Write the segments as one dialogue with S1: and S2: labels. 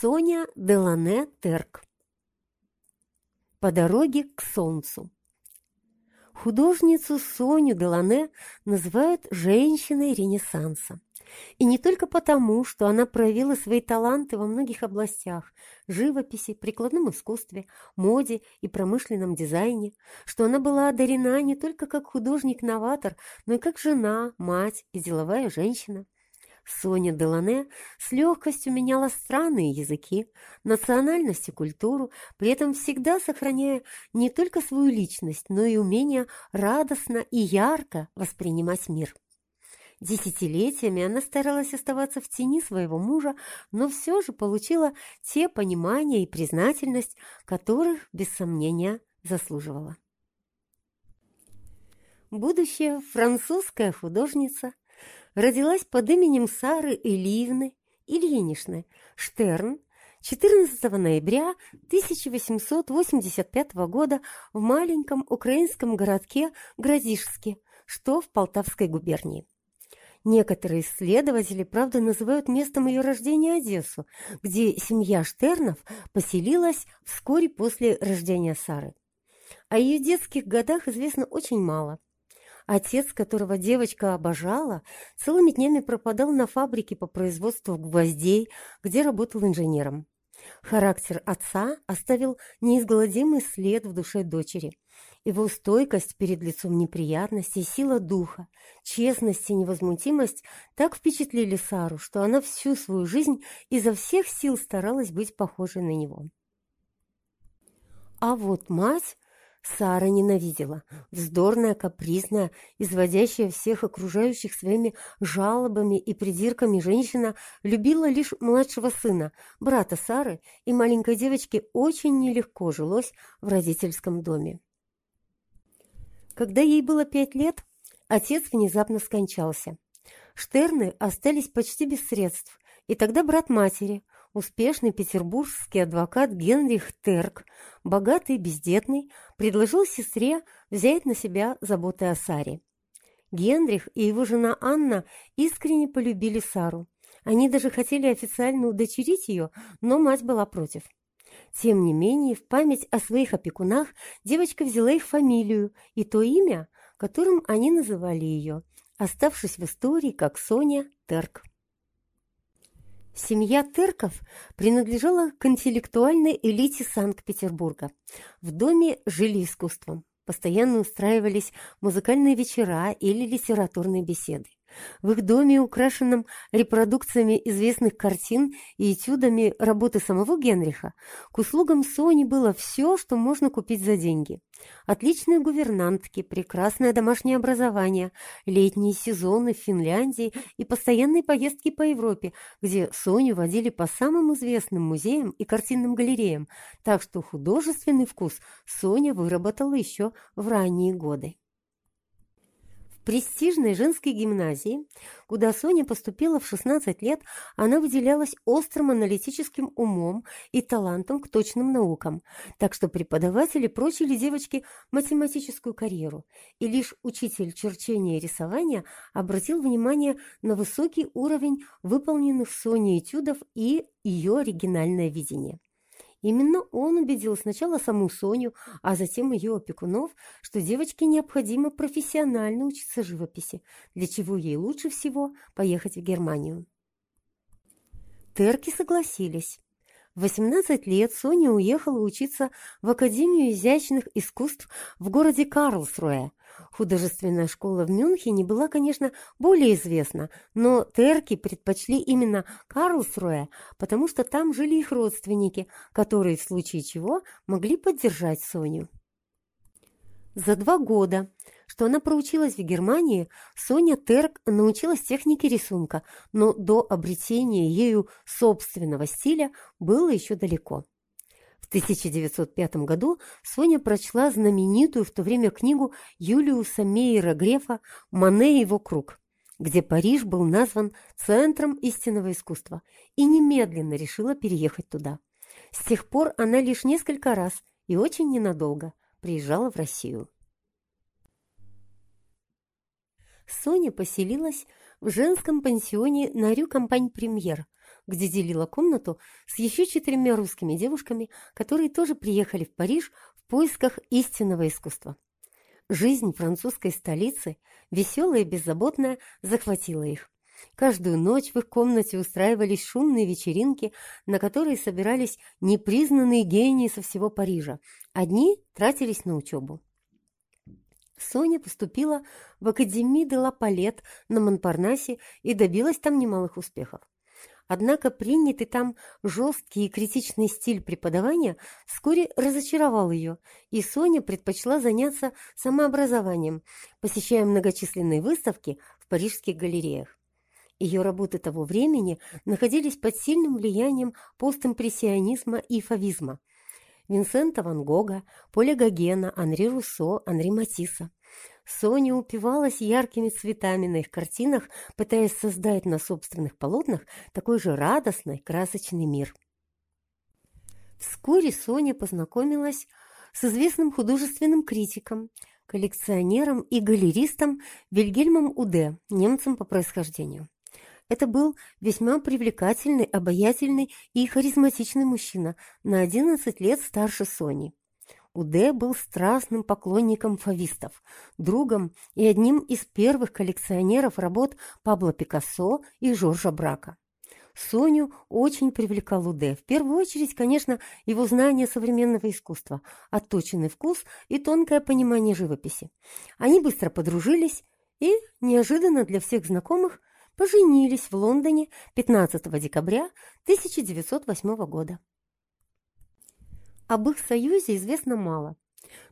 S1: Соня Делане Терк. По дороге к солнцу Художницу Соню Делане называют женщиной Ренессанса. И не только потому, что она проявила свои таланты во многих областях – живописи, прикладном искусстве, моде и промышленном дизайне, что она была одарена не только как художник-новатор, но и как жена, мать и деловая женщина – Соня Делане с легкостью меняла страны и языки, национальность и культуру, при этом всегда сохраняя не только свою личность, но и умение радостно и ярко воспринимать мир. Десятилетиями она старалась оставаться в тени своего мужа, но все же получила те понимания и признательность, которых, без сомнения, заслуживала. Будущая французская художница – родилась под именем Сары Элиевны Ильиничны Штерн 14 ноября 1885 года в маленьком украинском городке Градишске, что в Полтавской губернии. Некоторые исследователи, правда, называют местом ее рождения Одессу, где семья Штернов поселилась вскоре после рождения Сары. О ее детских годах известно очень мало – Отец, которого девочка обожала, целыми днями пропадал на фабрике по производству гвоздей, где работал инженером. Характер отца оставил неизгладимый след в душе дочери. Его стойкость перед лицом неприятностей, сила духа, честность и невозмутимость так впечатлили Сару, что она всю свою жизнь изо всех сил старалась быть похожей на него. А вот мать Сара ненавидела. Вздорная, капризная, изводящая всех окружающих своими жалобами и придирками женщина любила лишь младшего сына, брата Сары, и маленькой девочке очень нелегко жилось в родительском доме. Когда ей было пять лет, отец внезапно скончался. Штерны остались почти без средств, и тогда брат матери – успешный петербургский адвокат Генрих Терк, богатый и бездетный, предложил сестре взять на себя заботы о Саре. Генрих и его жена Анна искренне полюбили Сару. Они даже хотели официально удочерить ее, но мать была против. Тем не менее, в память о своих опекунах девочка взяла их фамилию и то имя, которым они называли ее, оставшись в истории как Соня Терк. Семья Терков принадлежала к интеллектуальной элите Санкт-Петербурга. В доме жили искусством. Постоянно устраивались музыкальные вечера или литературные беседы. В их доме, украшенном репродукциями известных картин и этюдами работы самого Генриха, к услугам Сони было все, что можно купить за деньги. Отличные гувернантки, прекрасное домашнее образование, летние сезоны в Финляндии и постоянные поездки по Европе, где Соню водили по самым известным музеям и картинным галереям, так что художественный вкус Соня выработала еще в ранние годы престижной женской гимназии, куда Соня поступила в 16 лет, она выделялась острым аналитическим умом и талантом к точным наукам, так что преподаватели прочили девочке математическую карьеру, и лишь учитель черчения и рисования обратил внимание на высокий уровень выполненных Соней этюдов и ее оригинальное видение. Именно он убедил сначала саму Соню, а затем ее опекунов, что девочке необходимо профессионально учиться живописи, для чего ей лучше всего поехать в Германию. Терки согласились. В 18 лет Соня уехала учиться в Академию изящных искусств в городе Карлсруэ, Художественная школа в Мюнхене была, конечно, более известна, но Терки предпочли именно Карлсруэ, потому что там жили их родственники, которые в случае чего могли поддержать Соню. За два года, что она проучилась в Германии, Соня Терк научилась технике рисунка, но до обретения ею собственного стиля было еще далеко. В 1905 году Соня прочла знаменитую в то время книгу Юлиуса Мейера Грефа «Мане и его круг», где Париж был назван центром истинного искусства, и немедленно решила переехать туда. С тех пор она лишь несколько раз и очень ненадолго приезжала в Россию. Соня поселилась в женском пансионе на Рю Компань Премьер – где делила комнату с еще четырьмя русскими девушками, которые тоже приехали в Париж в поисках истинного искусства. Жизнь французской столицы, веселая и беззаботная, захватила их. Каждую ночь в их комнате устраивались шумные вечеринки, на которые собирались непризнанные гении со всего Парижа. Одни тратились на учебу. Соня поступила в Академию де ла Палет на Монпарнасе и добилась там немалых успехов. Однако принятый там жесткий и критичный стиль преподавания вскоре разочаровал ее, и Соня предпочла заняться самообразованием, посещая многочисленные выставки в парижских галереях. Ее работы того времени находились под сильным влиянием постимпрессионизма и фавизма. Винсента Ван Гога, Поля Гогена, Анри Руссо, Анри Матисса. Соня упивалась яркими цветами на их картинах, пытаясь создать на собственных полотнах такой же радостный, красочный мир. Вскоре Соня познакомилась с известным художественным критиком, коллекционером и галеристом Вильгельмом Уде, немцем по происхождению. Это был весьма привлекательный, обаятельный и харизматичный мужчина, на 11 лет старше Сони. Уде был страстным поклонником фавистов, другом и одним из первых коллекционеров работ Пабло Пикассо и Жоржа Брака. Соню очень привлекал Уде. В первую очередь, конечно, его знание современного искусства, отточенный вкус и тонкое понимание живописи. Они быстро подружились и, неожиданно для всех знакомых, поженились в Лондоне 15 декабря 1908 года. Об их союзе известно мало,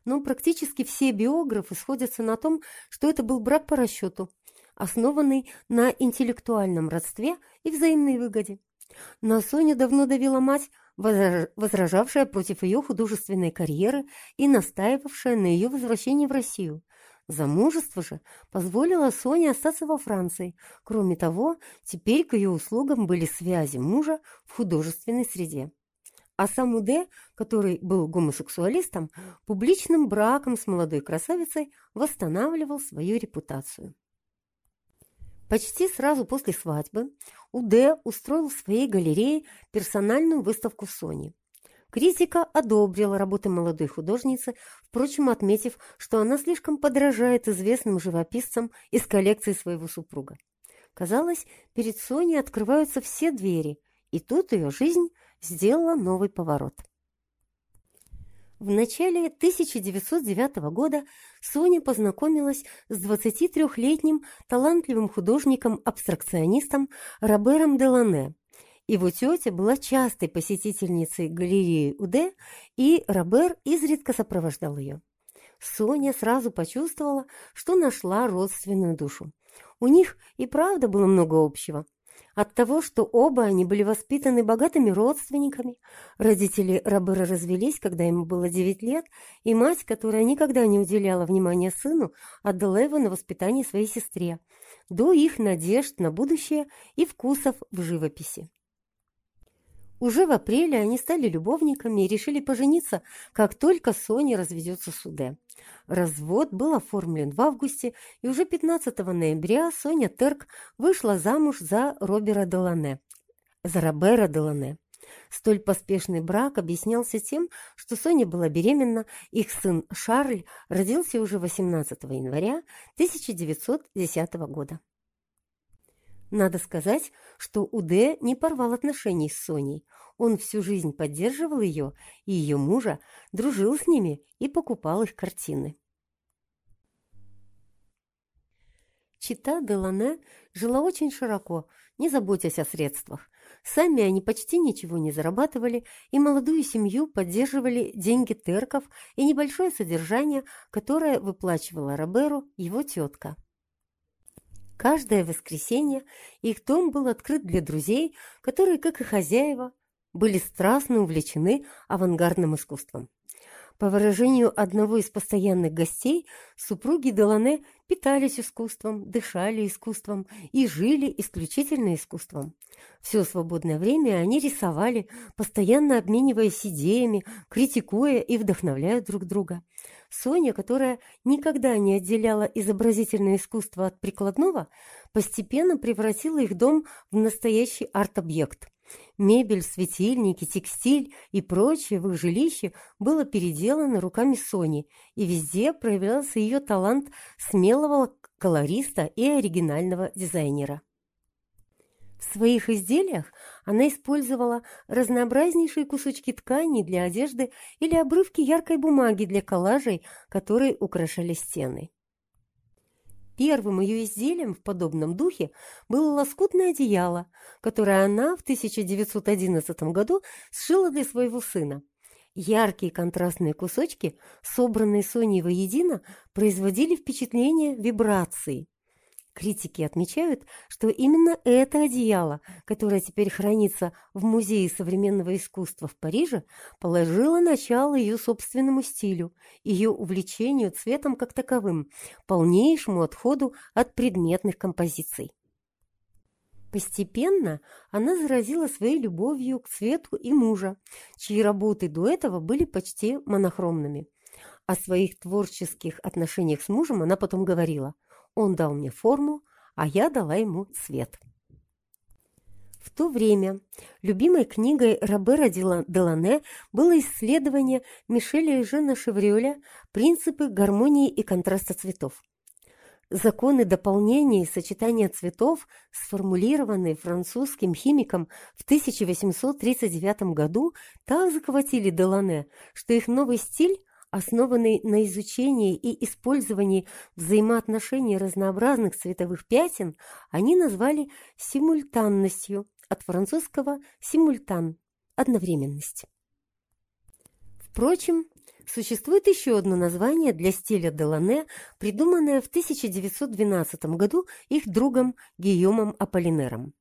S1: но практически все биографы сходятся на том, что это был брак по расчету, основанный на интеллектуальном родстве и взаимной выгоде. На Соню давно давила мать, возражавшая против ее художественной карьеры и настаивавшая на ее возвращении в Россию – Замужество же позволило Соне остаться во Франции. Кроме того, теперь к ее услугам были связи мужа в художественной среде. А сам Уде, который был гомосексуалистом, публичным браком с молодой красавицей восстанавливал свою репутацию. Почти сразу после свадьбы Уде устроил в своей галерее персональную выставку Сони – Критика одобрила работы молодой художницы, впрочем, отметив, что она слишком подражает известным живописцам из коллекции своего супруга. Казалось, перед Соней открываются все двери, и тут ее жизнь сделала новый поворот. В начале 1909 года Соня познакомилась с 23-летним талантливым художником-абстракционистом Робером Делане, его тетя была частой посетительницей галереи УД, и Робер изредка сопровождал ее. Соня сразу почувствовала, что нашла родственную душу. У них и правда было много общего. От того, что оба они были воспитаны богатыми родственниками, родители Робера развелись, когда ему было 9 лет, и мать, которая никогда не уделяла внимания сыну, отдала его на воспитание своей сестре, до их надежд на будущее и вкусов в живописи. Уже в апреле они стали любовниками и решили пожениться, как только Соня разведется с Уде. Развод был оформлен в августе, и уже 15 ноября Соня Терк вышла замуж за Робера Делане, за Робера Делане. Столь поспешный брак объяснялся тем, что Соня была беременна, их сын Шарль родился уже 18 января 1910 года. Надо сказать, что Уде не порвал отношений с Соней. Он всю жизнь поддерживал ее и ее мужа, дружил с ними и покупал их картины. Чита Делане жила очень широко, не заботясь о средствах. Сами они почти ничего не зарабатывали, и молодую семью поддерживали деньги терков и небольшое содержание, которое выплачивала Роберу его тетка. Каждое воскресенье их дом был открыт для друзей, которые, как и хозяева, были страстно увлечены авангардным искусством. По выражению одного из постоянных гостей, супруги Делане питались искусством, дышали искусством и жили исключительно искусством. Все свободное время они рисовали, постоянно обмениваясь идеями, критикуя и вдохновляя друг друга. Соня, которая никогда не отделяла изобразительное искусство от прикладного, постепенно превратила их дом в настоящий арт-объект – Мебель, светильники, текстиль и прочее в их жилище было переделано руками Сони, и везде проявлялся ее талант смелого колориста и оригинального дизайнера. В своих изделиях она использовала разнообразнейшие кусочки ткани для одежды или обрывки яркой бумаги для коллажей, которые украшали стены. Первым ее изделием в подобном духе было лоскутное одеяло, которое она в 1911 году сшила для своего сына. Яркие контрастные кусочки, собранные Соней воедино, производили впечатление вибрации. Критики отмечают, что именно это одеяло, которое теперь хранится в Музее современного искусства в Париже, положило начало ее собственному стилю, ее увлечению цветом как таковым, полнейшему отходу от предметных композиций. Постепенно она заразила своей любовью к цвету и мужа, чьи работы до этого были почти монохромными. О своих творческих отношениях с мужем она потом говорила – он дал мне форму, а я дала ему цвет. В то время любимой книгой Робера Делане было исследование Мишеля и Жена Шеврёля «Принципы гармонии и контраста цветов». Законы дополнения и сочетания цветов, сформулированные французским химиком в 1839 году, так захватили Делане, что их новый стиль основанный на изучении и использовании взаимоотношений разнообразных цветовых пятен, они назвали симультанностью, от французского «симультан» – одновременность. Впрочем, существует еще одно название для стиля Делане, придуманное в 1912 году их другом Гийомом Аполлинером.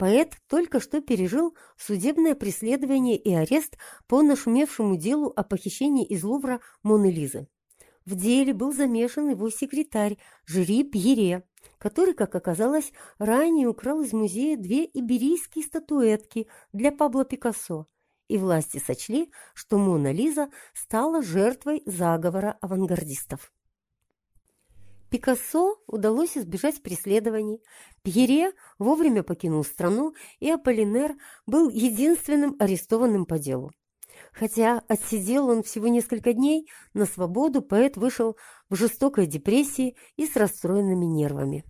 S1: Поэт только что пережил судебное преследование и арест по нашумевшему делу о похищении из Лувра Моны Лизы. В деле был замешан его секретарь Жюри Пьере, который, как оказалось, ранее украл из музея две иберийские статуэтки для Пабло Пикассо, и власти сочли, что Мона Лиза стала жертвой заговора авангардистов. Пикассо удалось избежать преследований, Пьере вовремя покинул страну, и Аполлинер был единственным арестованным по делу. Хотя отсидел он всего несколько дней, на свободу поэт вышел в жестокой депрессии и с расстроенными нервами.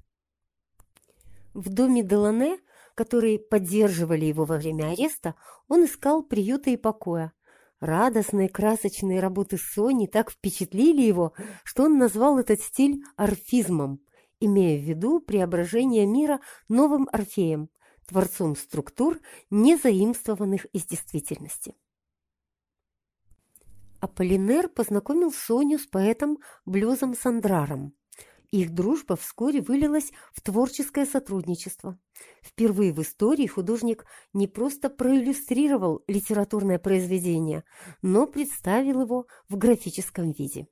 S1: В доме Делане, которые поддерживали его во время ареста, он искал приюта и покоя, Радостные красочные работы Сони так впечатлили его, что он назвал этот стиль орфизмом, имея в виду преображение мира новым орфеем, творцом структур, не заимствованных из действительности. Аполлинер познакомил Соню с поэтом Блюзом Сандраром. Их дружба вскоре вылилась в творческое сотрудничество. Впервые в истории художник не просто проиллюстрировал литературное произведение, но представил его в графическом виде.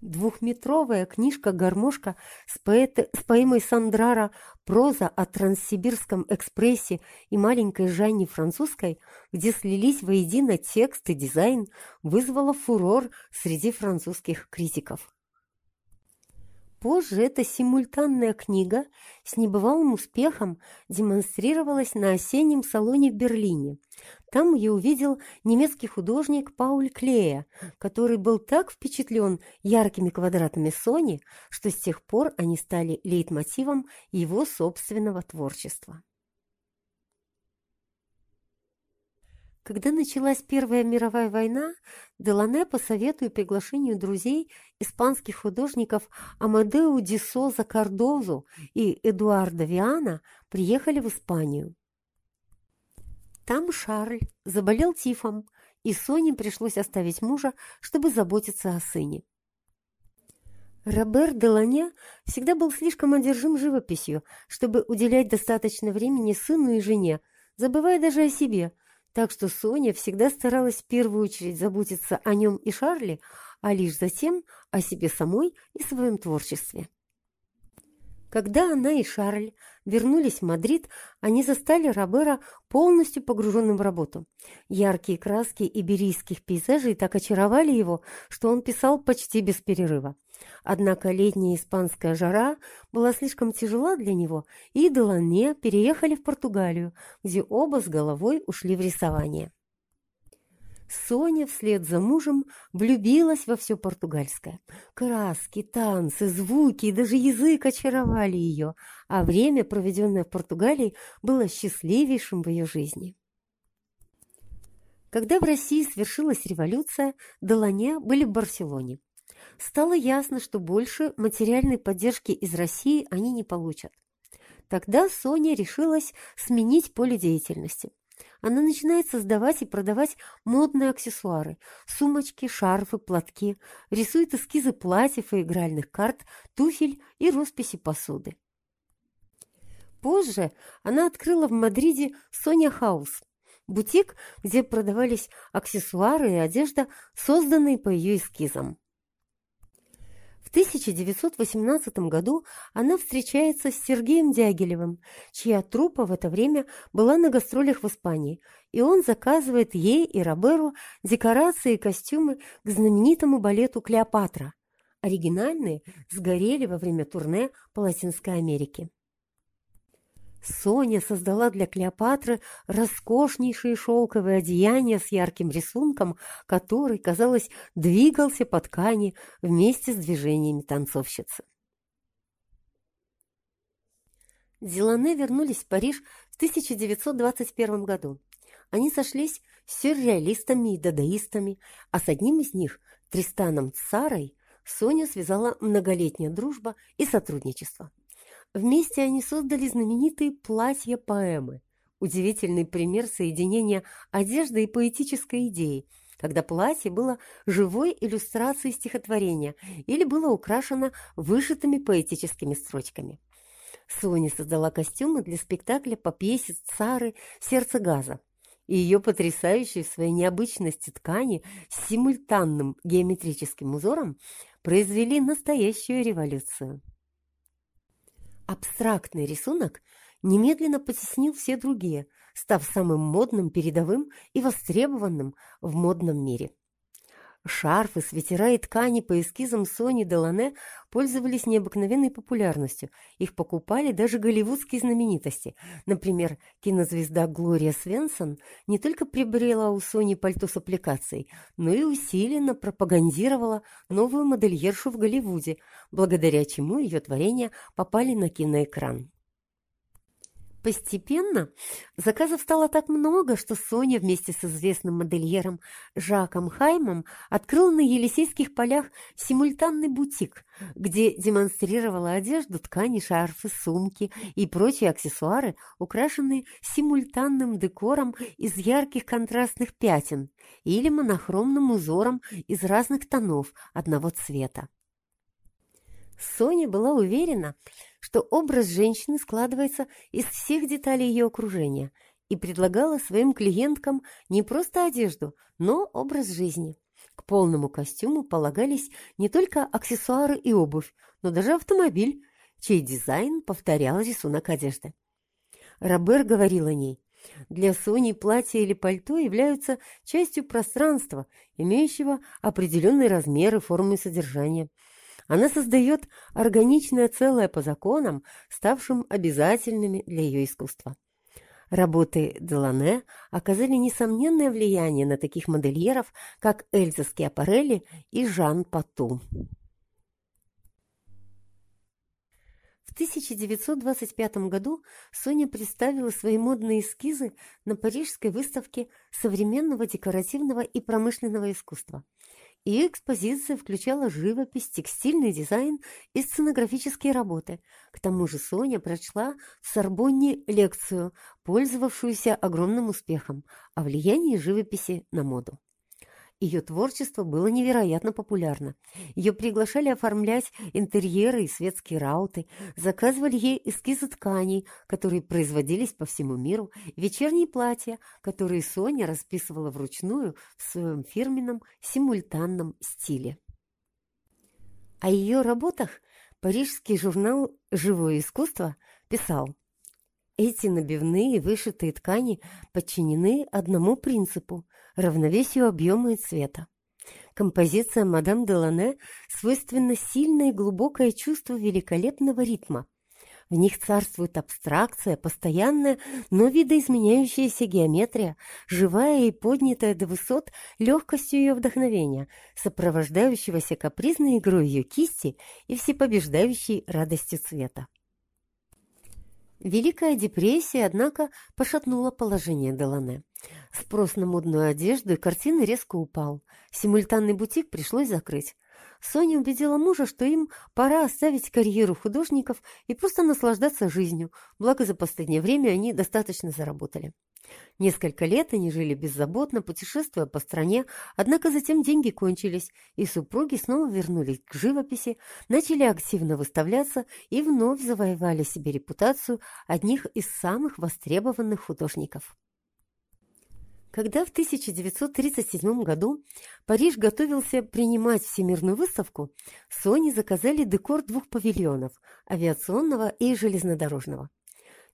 S1: Двухметровая книжка-гармошка с, поэт... с поэмой Сандрара «Проза о Транссибирском экспрессе» и маленькой Жанне французской, где слились воедино текст и дизайн, вызвала фурор среди французских критиков. Позже эта симультанная книга с небывалым успехом демонстрировалась на осеннем салоне в Берлине. Там я увидел немецкий художник Пауль Клея, который был так впечатлен яркими квадратами Сони, что с тех пор они стали лейтмотивом его собственного творчества. Когда началась Первая мировая война, Делане по совету и приглашению друзей испанских художников Амадеу ди Соза Кардозу и Эдуарда Виана приехали в Испанию. Там Шарль заболел тифом, и Соне пришлось оставить мужа, чтобы заботиться о сыне. Робер Делане всегда был слишком одержим живописью, чтобы уделять достаточно времени сыну и жене, забывая даже о себе – так что Соня всегда старалась в первую очередь заботиться о нем и Шарле, а лишь затем о себе самой и своем творчестве. Когда она и Шарль вернулись в Мадрид, они застали Робера полностью погруженным в работу. Яркие краски иберийских пейзажей так очаровали его, что он писал почти без перерыва. Однако летняя испанская жара была слишком тяжела для него, и Делане переехали в Португалию, где оба с головой ушли в рисование. Соня вслед за мужем влюбилась во все португальское. Краски, танцы, звуки и даже язык очаровали ее, а время, проведенное в Португалии, было счастливейшим в ее жизни. Когда в России свершилась революция, Делане были в Барселоне. Стало ясно, что больше материальной поддержки из России они не получат. Тогда Соня решилась сменить поле деятельности – она начинает создавать и продавать модные аксессуары, сумочки, шарфы, платки, рисует эскизы платьев и игральных карт, туфель и росписи посуды. Позже она открыла в Мадриде Соня Хаус, бутик, где продавались аксессуары и одежда, созданные по ее эскизам. В 1918 году она встречается с Сергеем Дягилевым, чья труппа в это время была на гастролях в Испании, и он заказывает ей и Роберу декорации и костюмы к знаменитому балету «Клеопатра». Оригинальные сгорели во время турне по Латинской Америке. Соня создала для Клеопатры роскошнейшие шелковые одеяния с ярким рисунком, который, казалось, двигался по ткани вместе с движениями танцовщицы. Дилане вернулись в Париж в 1921 году. Они сошлись с сюрреалистами и дадаистами, а с одним из них, Тристаном Царой, Соня связала многолетняя дружба и сотрудничество. Вместе они создали знаменитые платья-поэмы, удивительный пример соединения одежды и поэтической идеи, когда платье было живой иллюстрацией стихотворения или было украшено вышитыми поэтическими строчками. Соня создала костюмы для спектакля по пьесе Цары «Сердце газа», и ее потрясающие в своей необычности ткани с симультанным геометрическим узором произвели настоящую революцию. Абстрактный рисунок немедленно потеснил все другие, став самым модным, передовым и востребованным в модном мире. Шарфы, свитера и ткани по эскизам Сони Делане пользовались необыкновенной популярностью. Их покупали даже голливудские знаменитости. Например, кинозвезда Глория Свенсон не только приобрела у Сони пальто с аппликацией, но и усиленно пропагандировала новую модельершу в Голливуде, благодаря чему ее творения попали на киноэкран. Постепенно заказов стало так много, что Соня вместе с известным модельером Жаком Хаймом открыла на Елисейских полях симультанный бутик, где демонстрировала одежду, ткани, шарфы, сумки и прочие аксессуары, украшенные симультанным декором из ярких контрастных пятен или монохромным узором из разных тонов одного цвета. Соня была уверена, что образ женщины складывается из всех деталей ее окружения и предлагала своим клиенткам не просто одежду, но образ жизни. К полному костюму полагались не только аксессуары и обувь, но даже автомобиль, чей дизайн повторял рисунок одежды. Робер говорил о ней. Для Сони платье или пальто являются частью пространства, имеющего определенные размеры, формы и содержание – она создает органичное целое по законам, ставшим обязательными для ее искусства. Работы Делане оказали несомненное влияние на таких модельеров, как Эльза Скиапарелли и Жан Пату. В 1925 году Соня представила свои модные эскизы на парижской выставке современного декоративного и промышленного искусства – и экспозиция включала живопись, текстильный дизайн и сценографические работы. К тому же Соня прочла в Сорбонне лекцию, пользовавшуюся огромным успехом, о влиянии живописи на моду. Ее творчество было невероятно популярно. Ее приглашали оформлять интерьеры и светские рауты, заказывали ей эскизы тканей, которые производились по всему миру, вечерние платья, которые Соня расписывала вручную в своем фирменном симультанном стиле. О ее работах парижский журнал «Живое искусство» писал эти набивные вышитые ткани подчинены одному принципу – равновесию объема и цвета. Композиция «Мадам Делане» свойственно сильное и глубокое чувство великолепного ритма. В них царствует абстракция, постоянная, но видоизменяющаяся геометрия, живая и поднятая до высот легкостью ее вдохновения, сопровождающегося капризной игрой ее кисти и всепобеждающей радостью цвета. Великая депрессия, однако, пошатнула положение Делане. Спрос на модную одежду и картины резко упал. Симультанный бутик пришлось закрыть. Соня убедила мужа, что им пора оставить карьеру художников и просто наслаждаться жизнью, благо за последнее время они достаточно заработали. Несколько лет они жили беззаботно, путешествуя по стране, однако затем деньги кончились, и супруги снова вернулись к живописи, начали активно выставляться и вновь завоевали себе репутацию одних из самых востребованных художников. Когда в 1937 году Париж готовился принимать всемирную выставку, Sony заказали декор двух павильонов – авиационного и железнодорожного.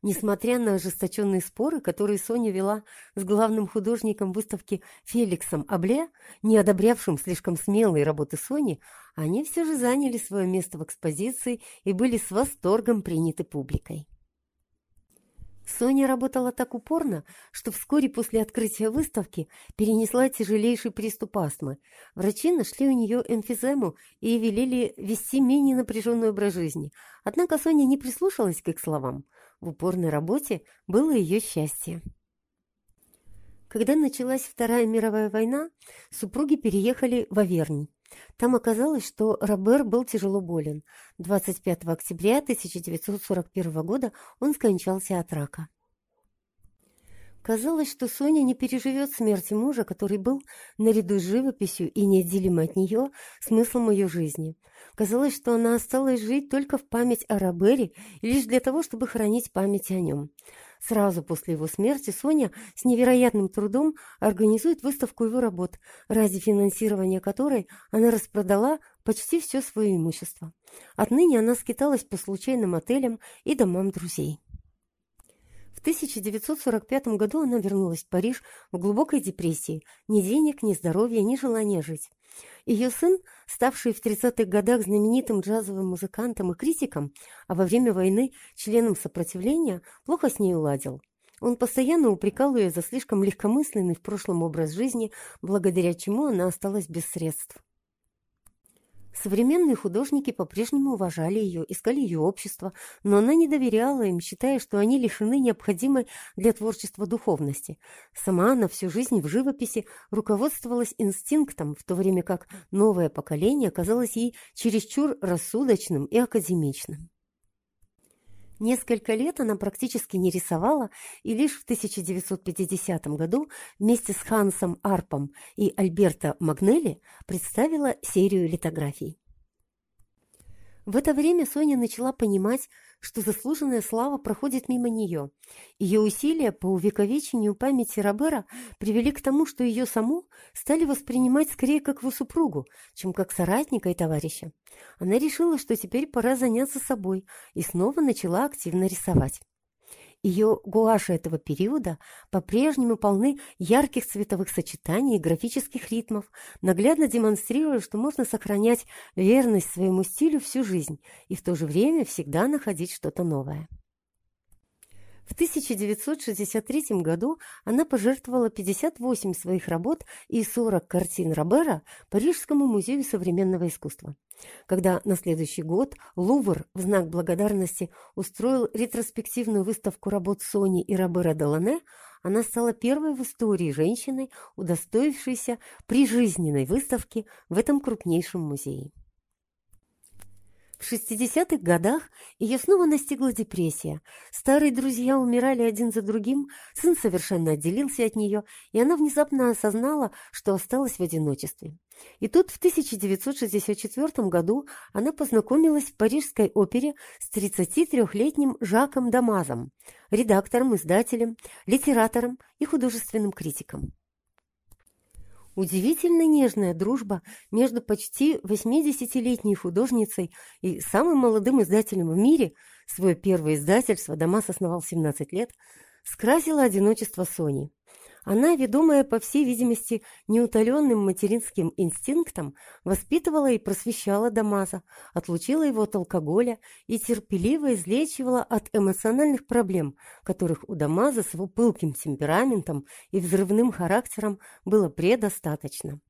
S1: Несмотря на ожесточенные споры, которые Соня вела с главным художником выставки Феликсом Абле, не одобрявшим слишком смелые работы Сони, они все же заняли свое место в экспозиции и были с восторгом приняты публикой. Соня работала так упорно, что вскоре после открытия выставки перенесла тяжелейший приступ астмы. Врачи нашли у нее эмфизему и велели вести менее напряженный образ жизни. Однако Соня не прислушалась к их словам. В упорной работе было ее счастье. Когда началась Вторая мировая война, супруги переехали в Авернь. Там оказалось, что Робер был тяжело болен. 25 октября 1941 года он скончался от рака. Казалось, что Соня не переживет смерти мужа, который был, наряду с живописью и неотделим от нее, смыслом ее жизни. Казалось, что она осталась жить только в память о Робере и лишь для того, чтобы хранить память о нем. Сразу после его смерти Соня с невероятным трудом организует выставку его работ, ради финансирования которой она распродала почти все свое имущество. Отныне она скиталась по случайным отелям и домам друзей. В 1945 году она вернулась в Париж в глубокой депрессии. Ни денег, ни здоровья, ни желания жить. Ее сын, ставший в 30-х годах знаменитым джазовым музыкантом и критиком, а во время войны членом сопротивления, плохо с ней уладил. Он постоянно упрекал ее за слишком легкомысленный в прошлом образ жизни, благодаря чему она осталась без средств. Современные художники по-прежнему уважали ее, искали ее общество, но она не доверяла им, считая, что они лишены необходимой для творчества духовности. Сама она всю жизнь в живописи руководствовалась инстинктом, в то время как новое поколение казалось ей чересчур рассудочным и академичным. Несколько лет она практически не рисовала, и лишь в 1950 году вместе с Хансом Арпом и Альберто Магнелли представила серию литографий. В это время Соня начала понимать, что заслуженная слава проходит мимо нее. Ее усилия по увековечению памяти Робера привели к тому, что ее саму стали воспринимать скорее как его супругу, чем как соратника и товарища. Она решила, что теперь пора заняться собой, и снова начала активно рисовать. Ее гуаши этого периода по-прежнему полны ярких цветовых сочетаний и графических ритмов, наглядно демонстрируя, что можно сохранять верность своему стилю всю жизнь и в то же время всегда находить что-то новое. В 1963 году она пожертвовала 58 своих работ и 40 картин Робера Парижскому музею современного искусства. Когда на следующий год Лувр в знак благодарности устроил ретроспективную выставку работ Сони и Робера Делане, она стала первой в истории женщиной, удостоившейся прижизненной выставки в этом крупнейшем музее. В 60-х годах ее снова настигла депрессия. Старые друзья умирали один за другим, сын совершенно отделился от нее, и она внезапно осознала, что осталась в одиночестве. И тут в 1964 году она познакомилась в Парижской опере с 33-летним Жаком Дамазом, редактором, издателем, литератором и художественным критиком. Удивительно нежная дружба между почти 80-летней художницей и самым молодым издателем в мире, свое первое издательство Дамас основал 17 лет, скрасила одиночество Сони. Она, ведомая, по всей видимости, неутоленным материнским инстинктом, воспитывала и просвещала Дамаза, отлучила его от алкоголя и терпеливо излечивала от эмоциональных проблем, которых у Дамаза с его пылким темпераментом и взрывным характером было предостаточно.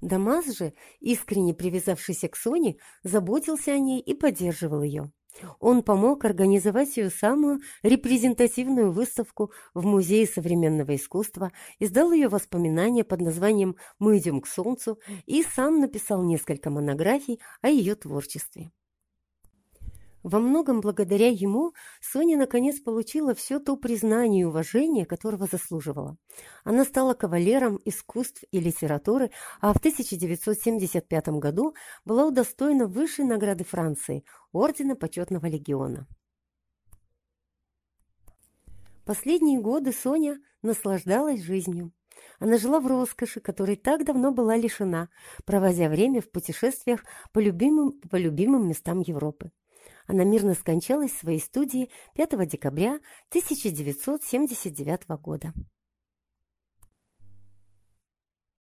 S1: Дамаз же, искренне привязавшийся к Соне, заботился о ней и поддерживал ее. Он помог организовать ее самую репрезентативную выставку в Музее современного искусства, издал ее воспоминания под названием «Мы идем к солнцу» и сам написал несколько монографий о ее творчестве. Во многом благодаря ему Соня наконец получила все то признание и уважение, которого заслуживала. Она стала кавалером искусств и литературы, а в 1975 году была удостоена высшей награды Франции – Ордена Почетного Легиона. Последние годы Соня наслаждалась жизнью. Она жила в роскоши, которой так давно была лишена, проводя время в путешествиях по любимым, по любимым местам Европы. Она мирно скончалась в своей студии 5 декабря 1979 года.